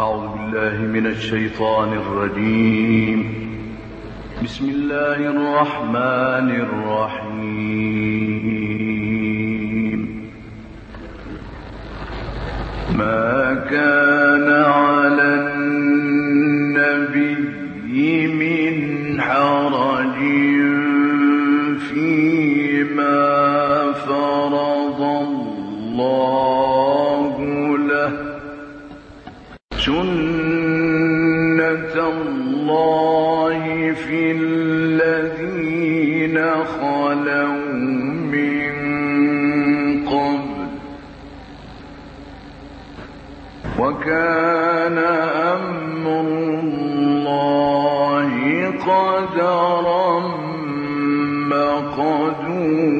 أعوذ بالله من الشيطان الرجيم. بسم الله الرحمن الرحيم. ما كان وكان أمر الله قدرا مقدورا.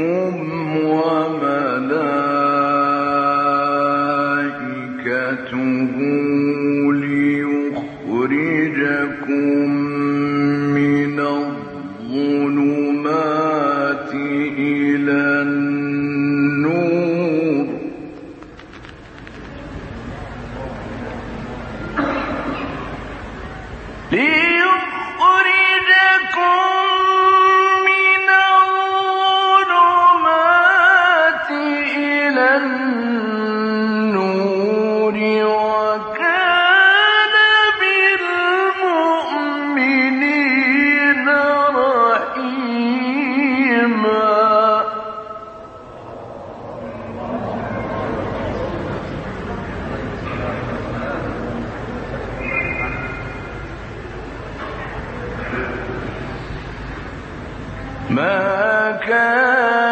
عليكم ما كان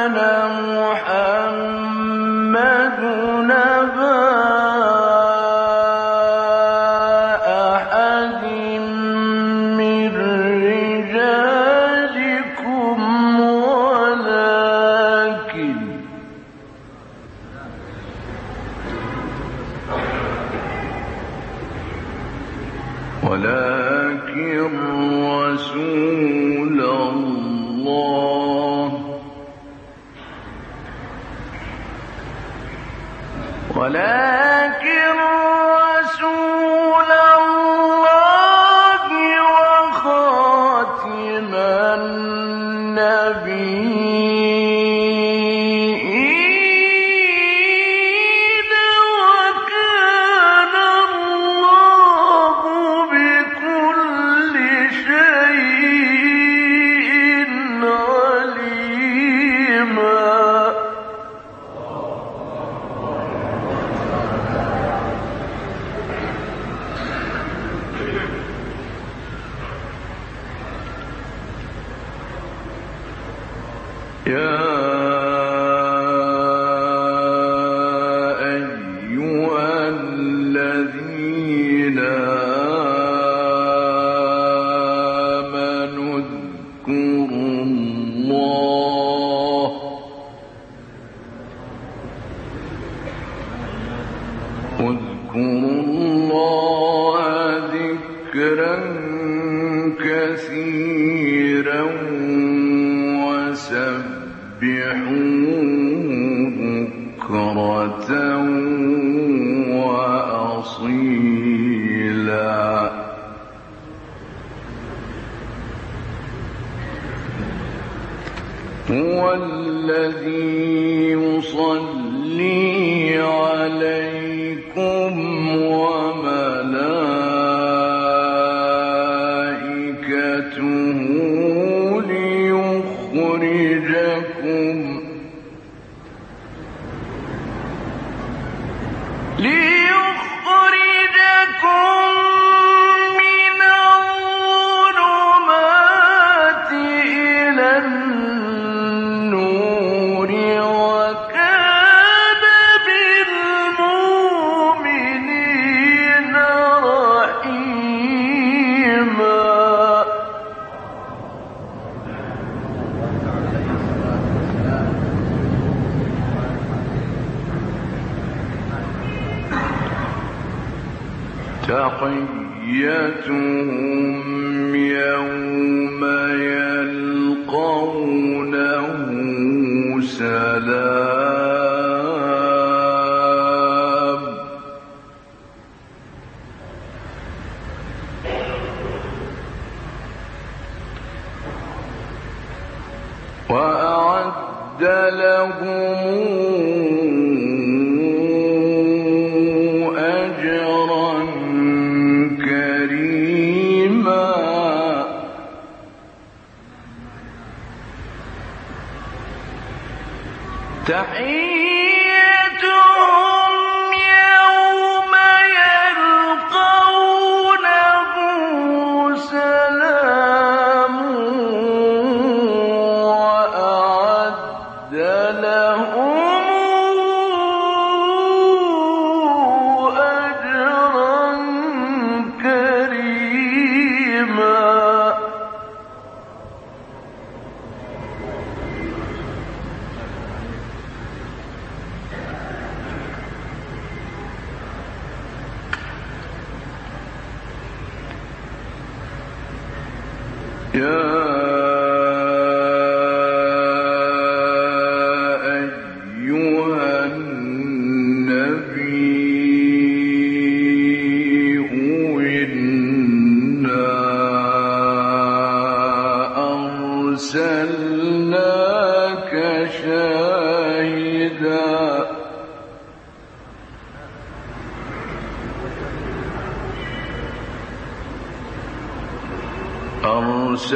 بُكْرَةً وَأَصِيلًا هُوَ الَّذِي يُصَلِّي عَلَيْكَ حيته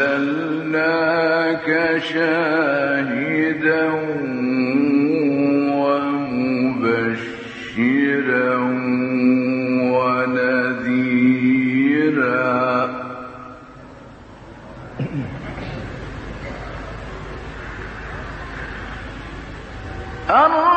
أرسلناك شاهدا. Come on.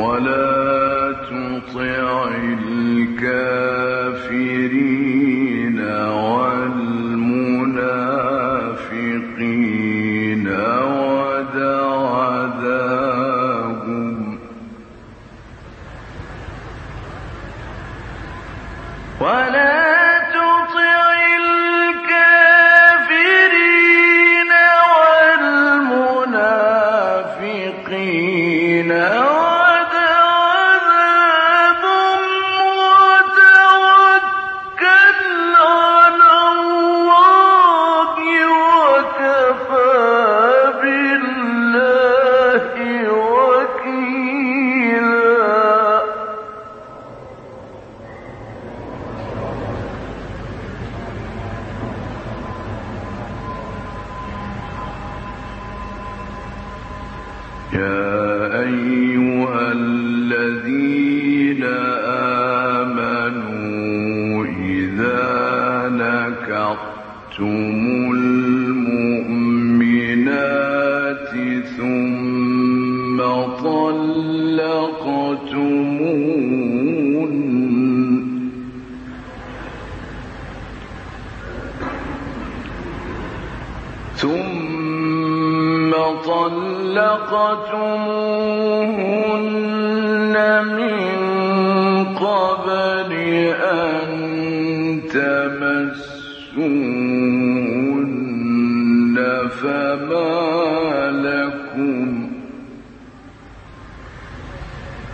ولا تطع الكافرين. خشون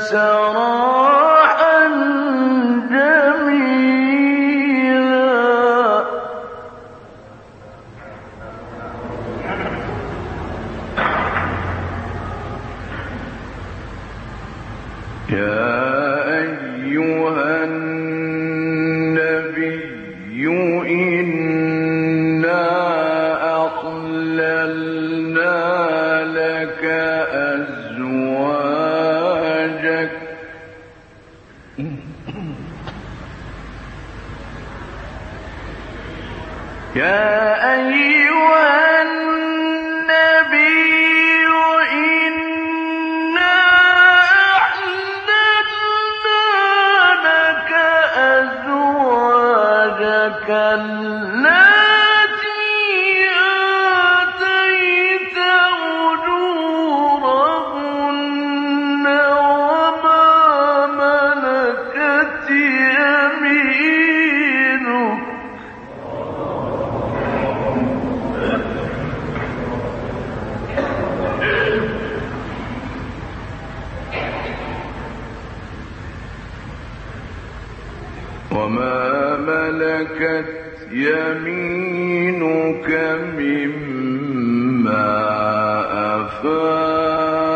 سَرَاحًا جَمِيلًا. يا أيها النبي إنا أحللنا يا ملكت يمينك مما أفاء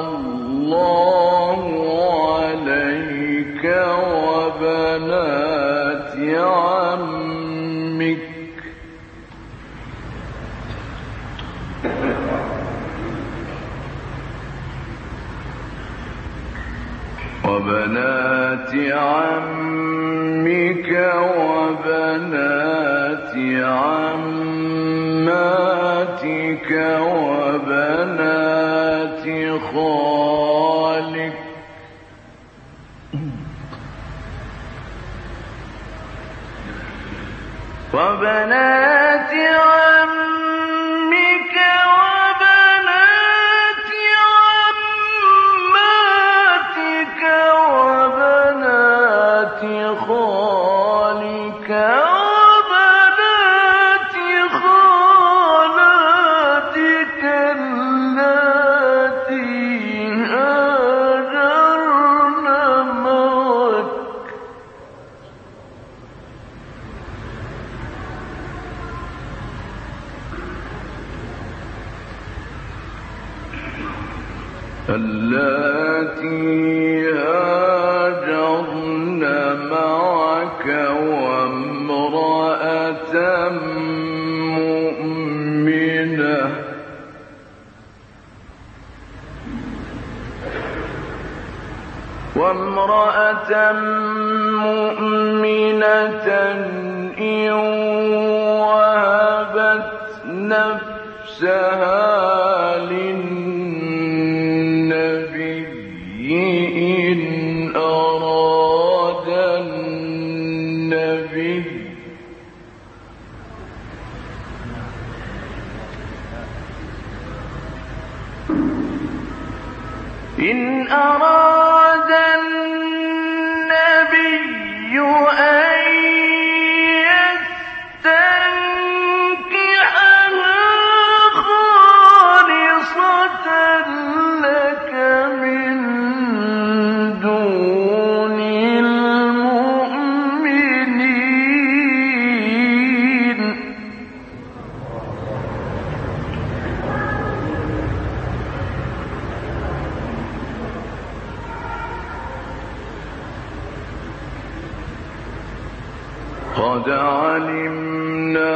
الله عليك وبنات عمك. وبنات عمك. وبنات عماتك وبنات خالك. وبنات نفسها للنبي إن أراد النبي. إن أراد قد علمنا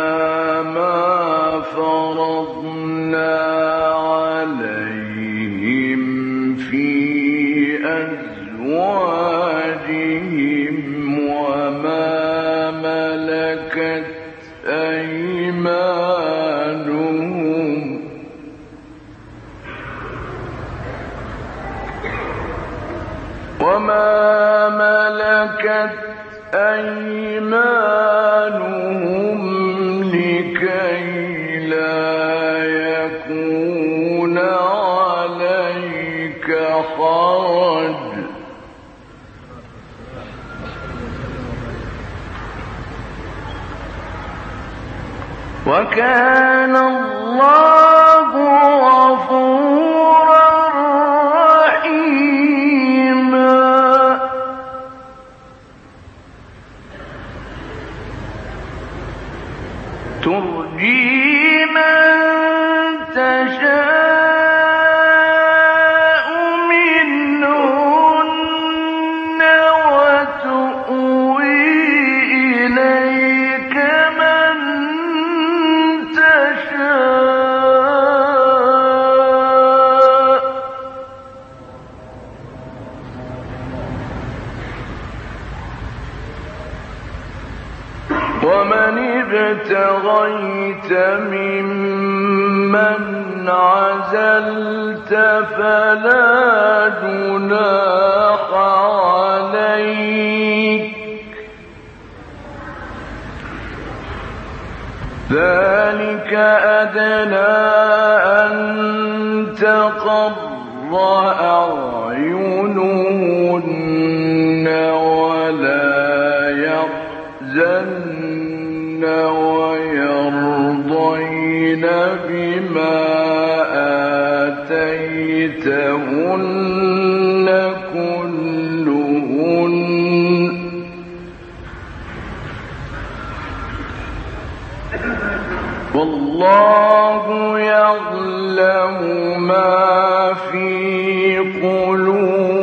ما فرضنا عليهم في أزواجهم وما ملكت أيمانهم. وما ملكت أيمانهم لكي لا يكون عليك حرج. وكان الله ذلك أدنى أن تقر أعينهن ولا يحزن ويرضين بما آتيتهن. والله يعلم ما في قلوبكم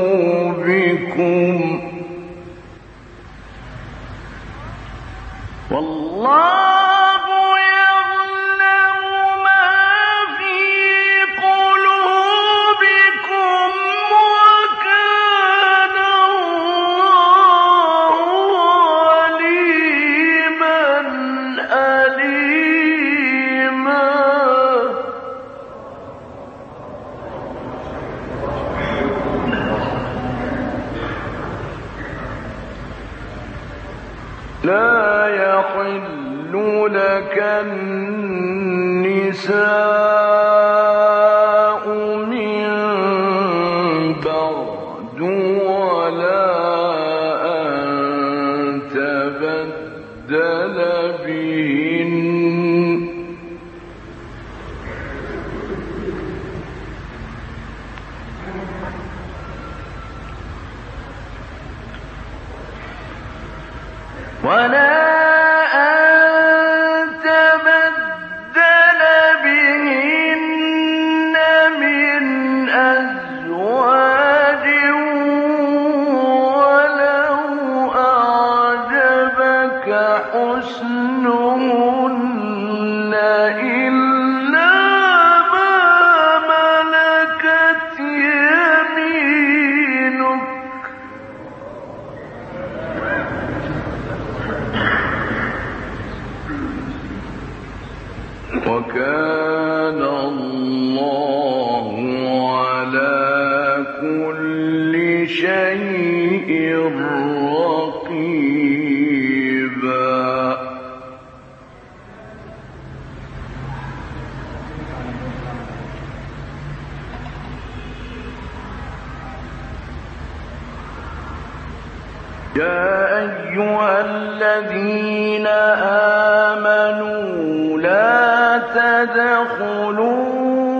آمَنُوا لَا تَدْخُلُوا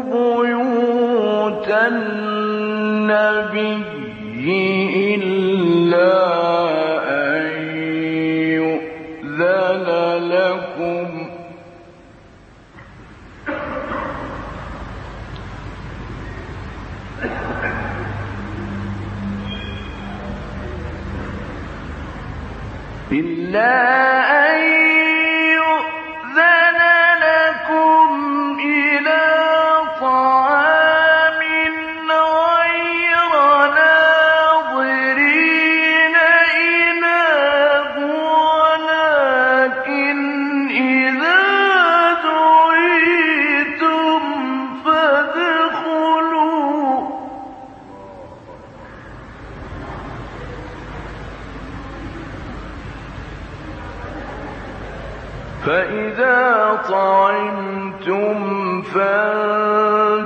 بُيُوتَ النَّبِيِّ إِلَّا أَن يُؤْذَنَ لَكُمْ إِلَّا فإذا طعمتم فانتشروا.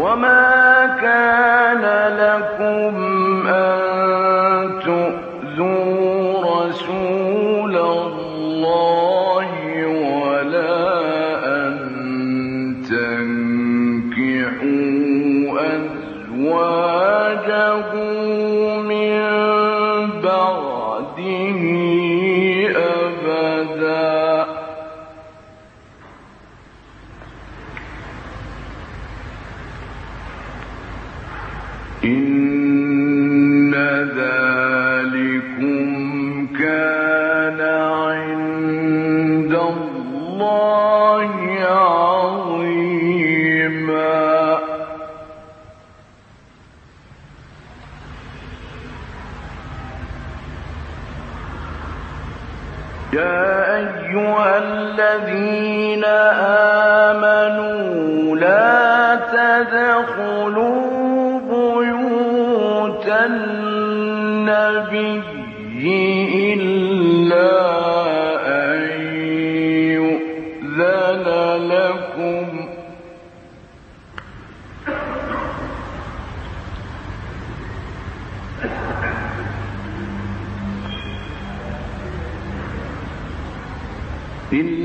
وما كان لكم يا أيها الذين آمنوا لا تدخلوا بيوت النبي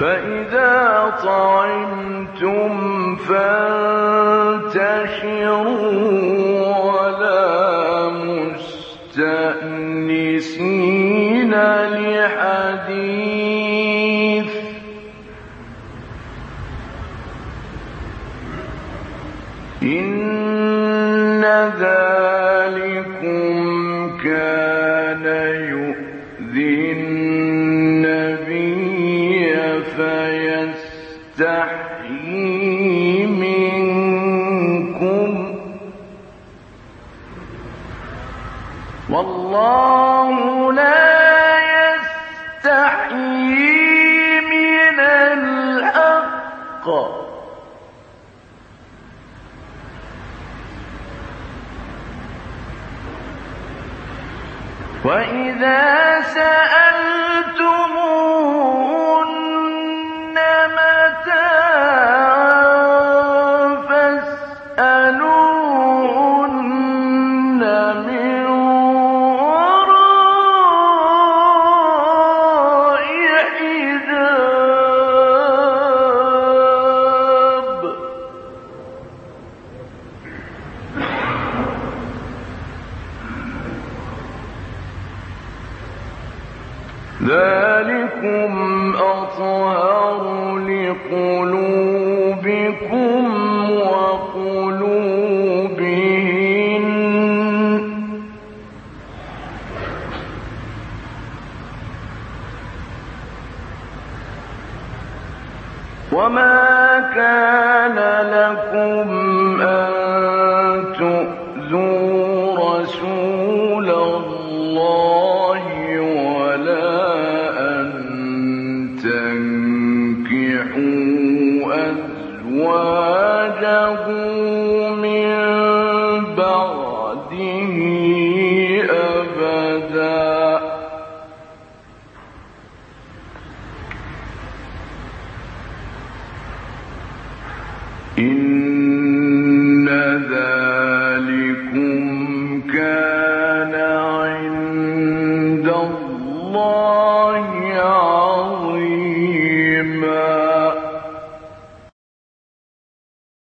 فإذا طعمتم فانتشروا ولا مستأنسين. لا يستحيي من الحق. وإذا سألتموهن وما كان لكم أن